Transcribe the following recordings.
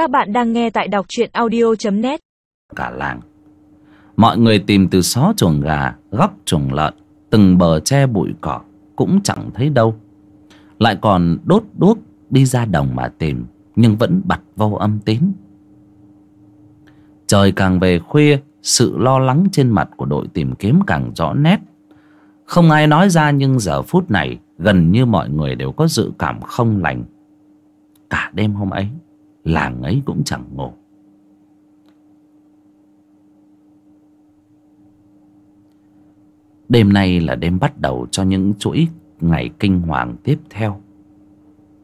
Các bạn đang nghe tại đọc truyện audio.net Cả làng. Mọi người tìm từ xó chuồng gà, Góc chuồng lợn, Từng bờ tre bụi cỏ, Cũng chẳng thấy đâu. Lại còn đốt đuốc đi ra đồng mà tìm, Nhưng vẫn bật vô âm tín. Trời càng về khuya, Sự lo lắng trên mặt của đội tìm kiếm càng rõ nét. Không ai nói ra, nhưng giờ phút này, Gần như mọi người đều có dự cảm không lành. Cả đêm hôm ấy Làng ấy cũng chẳng ngủ Đêm nay là đêm bắt đầu cho những chuỗi ngày kinh hoàng tiếp theo.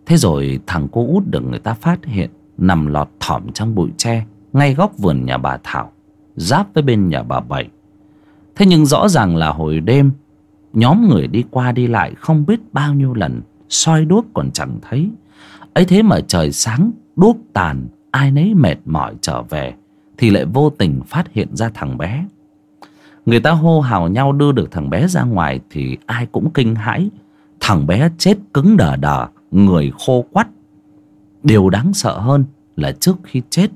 Thế rồi thằng cô út được người ta phát hiện Nằm lọt thỏm trong bụi tre Ngay góc vườn nhà bà Thảo, Giáp với bên nhà bà Bảy. Thế nhưng rõ ràng là hồi đêm, Nhóm người đi qua đi lại không biết bao nhiêu lần, soi đuốc còn chẳng thấy. Ấy thế mà trời sáng đuốc tàn, ai nấy mệt mỏi trở về, thì lại vô tình phát hiện ra thằng bé. Người ta hô hào nhau đưa được thằng bé ra ngoài thì ai cũng kinh hãi. Thằng bé chết cứng đờ đờ, người khô quắt. Điều đáng sợ hơn là trước khi chết,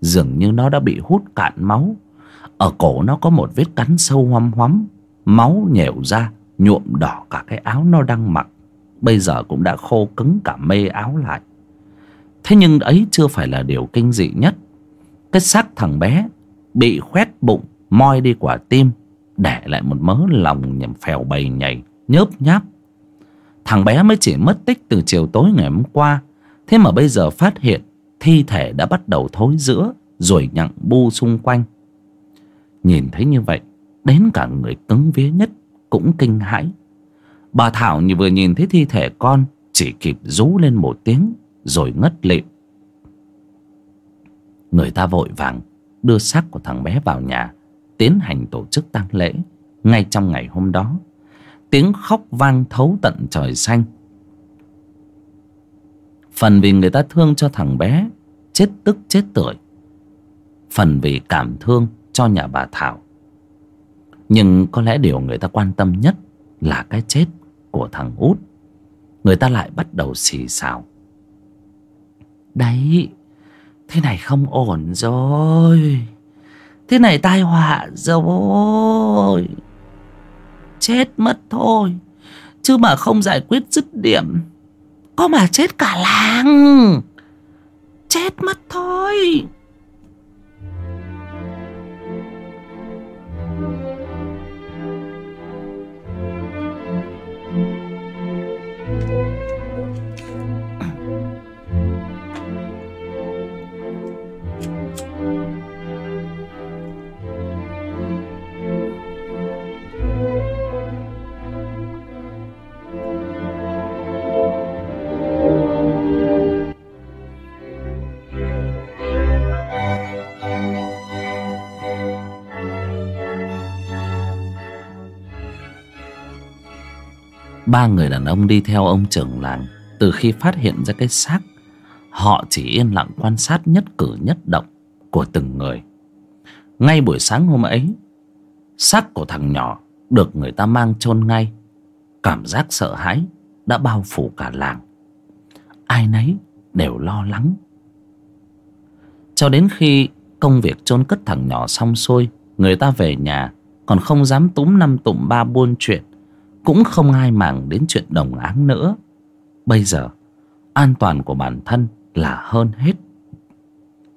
dường như nó đã bị hút cạn máu. Ở cổ nó có một vết cắn sâu hoăm hoắm, máu nhèo ra, nhuộm đỏ cả cái áo nó đang mặc. Bây giờ cũng đã khô cứng cả mê áo lại thế nhưng ấy chưa phải là điều kinh dị nhất. Cái xác thằng bé bị khoét bụng, moi đi quả tim, để lại một mớ lòng nhầm phèo bầy nhảy, nhớp nháp. Thằng bé mới chỉ mất tích từ chiều tối ngày hôm qua, thế mà bây giờ phát hiện thi thể đã bắt đầu thối giữa rồi nhặng bu xung quanh. Nhìn thấy như vậy, đến cả người cứng vía nhất cũng kinh hãi. Bà thảo như vừa nhìn thấy thi thể con, chỉ kịp rú lên một tiếng rồi ngất lịm. Người ta vội vàng đưa xác của thằng bé vào nhà, tiến hành tổ chức tang lễ. Ngay trong ngày hôm đó, tiếng khóc vang thấu tận trời xanh. Phần vì người ta thương cho thằng bé, chết tức chết tuổi phần vì cảm thương cho nhà bà thảo. Nhưng có lẽ điều người ta quan tâm nhất là cái chết của thằng út. Người ta lại bắt đầu xì xào đấy, thế này không ổn rồi. Thế này tai họa rồi. Chết mất thôi. Chứ mà không giải quyết dứt điểm, có mà chết cả làng. Ba người đàn ông đi theo ông trưởng làng. Từ khi phát hiện ra cái xác, họ chỉ yên lặng quan sát nhất cử nhất động của từng người. Ngay buổi sáng hôm ấy, xác của thằng nhỏ được người ta mang chôn ngay. Cảm giác sợ hãi đã bao phủ cả làng. Ai nấy đều lo lắng. Cho đến khi công việc chôn cất thằng nhỏ xong xuôi, người ta về nhà, còn không dám túm năm tụm ba buôn chuyện cũng không ai màng đến chuyện đồng áng nữa. Bây giờ, an toàn của bản thân là hơn hết.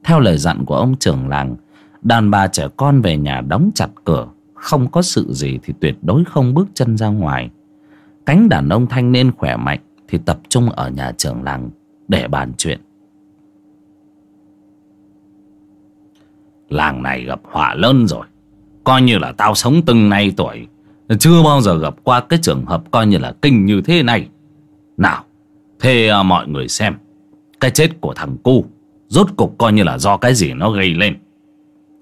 Theo lời dặn của ông trưởng làng, đàn bà trẻ con về nhà đóng chặt cửa, không có sự gì thì tuyệt đối không bước chân ra ngoài. Cánh đàn ông thanh niên khỏe mạnh thì tập trung ở nhà trưởng làng để bàn chuyện. Làng này gặp họa lớn rồi. Coi như là tao sống từng nay tuổi chưa bao giờ gặp qua cái trường hợp coi như là kinh như thế này. Nào thế à, mọi người xem cái chết của thằng cu rốt cục coi như là do cái gì nó gây lên.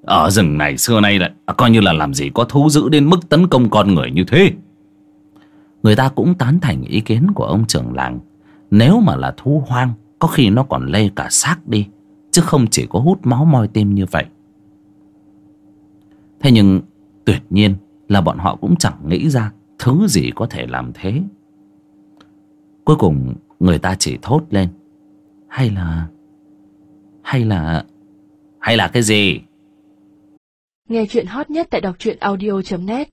Ở rừng này xưa nay lại à, coi như là làm gì có thú dữ đến mức tấn công con người như thế. Người ta cũng tán thành ý kiến của ông trưởng làng nếu mà là thú hoang có khi nó còn lê cả xác đi chứ không chỉ có hút máu moi tim như vậy. Thế nhưng tuyệt nhiên là bọn họ cũng chẳng nghĩ ra thứ gì có thể làm thế. Cuối cùng, người ta chỉ thốt lên. Hay là Hay là Hay là cái gì? Nghe chuyện hot nhất tại đọc truyện audio.net